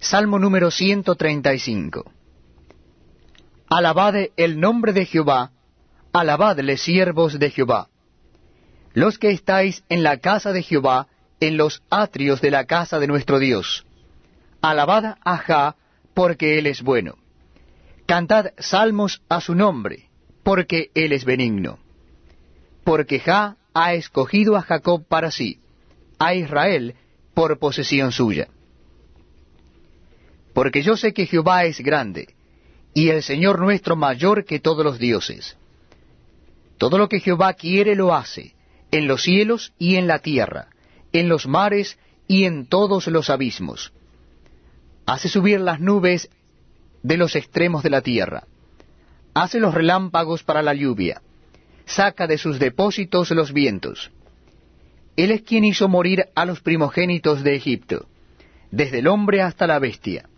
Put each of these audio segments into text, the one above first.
Salmo número 135. Alabad el nombre de Jehová, alabadle siervos de Jehová. Los que estáis en la casa de Jehová, en los atrios de la casa de nuestro Dios. Alabad a Jah, porque él es bueno. Cantad salmos a su nombre, porque él es benigno. Porque Jah ha escogido a Jacob para sí, a Israel por posesión suya porque yo sé que Jehová es grande, y el Señor nuestro mayor que todos los dioses. Todo lo que Jehová quiere lo hace, en los cielos y en la tierra, en los mares y en todos los abismos. Hace subir las nubes de los extremos de la tierra. Hace los relámpagos para la lluvia. Saca de sus depósitos los vientos. Él es quien hizo morir a los primogénitos de Egipto, desde el hombre hasta la bestia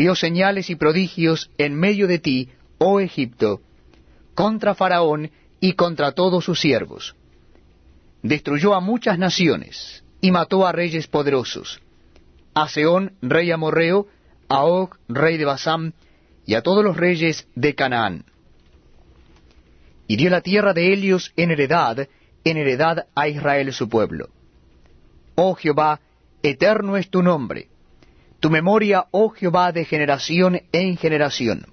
envió señales y prodigios en medio de ti, oh Egipto, contra Faraón y contra todos sus siervos. Destruyó a muchas naciones y mató a reyes poderosos, a Seón, rey amorreo, a Og, rey de Basán, y a todos los reyes de Canaán. Y dio la tierra de Helios en heredad, en heredad a Israel su pueblo. Oh Jehová, eterno es tu nombre, tu memoria, oh Jehová, de generación en generación.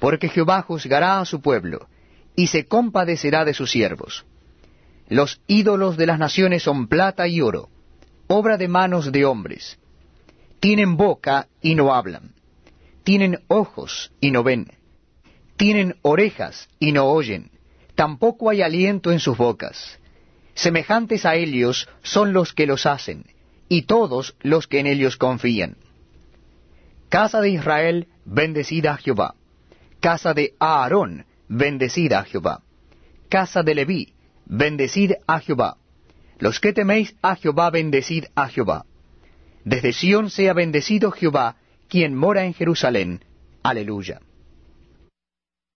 Porque Jehová juzgará a su pueblo, y se compadecerá de sus siervos. Los ídolos de las naciones son plata y oro, obra de manos de hombres. Tienen boca y no hablan. Tienen ojos y no ven. Tienen orejas y no oyen. Tampoco hay aliento en sus bocas. Semejantes a ellos son los que los hacen y todos los que en ellos confían. Casa de Israel, bendecida a Jehová. Casa de Aarón, bendecida a Jehová. Casa de Leví, bendecid a Jehová. Los que teméis a Jehová, bendecid a Jehová. Desde Sión sea bendecido Jehová, quien mora en Jerusalén. Aleluya.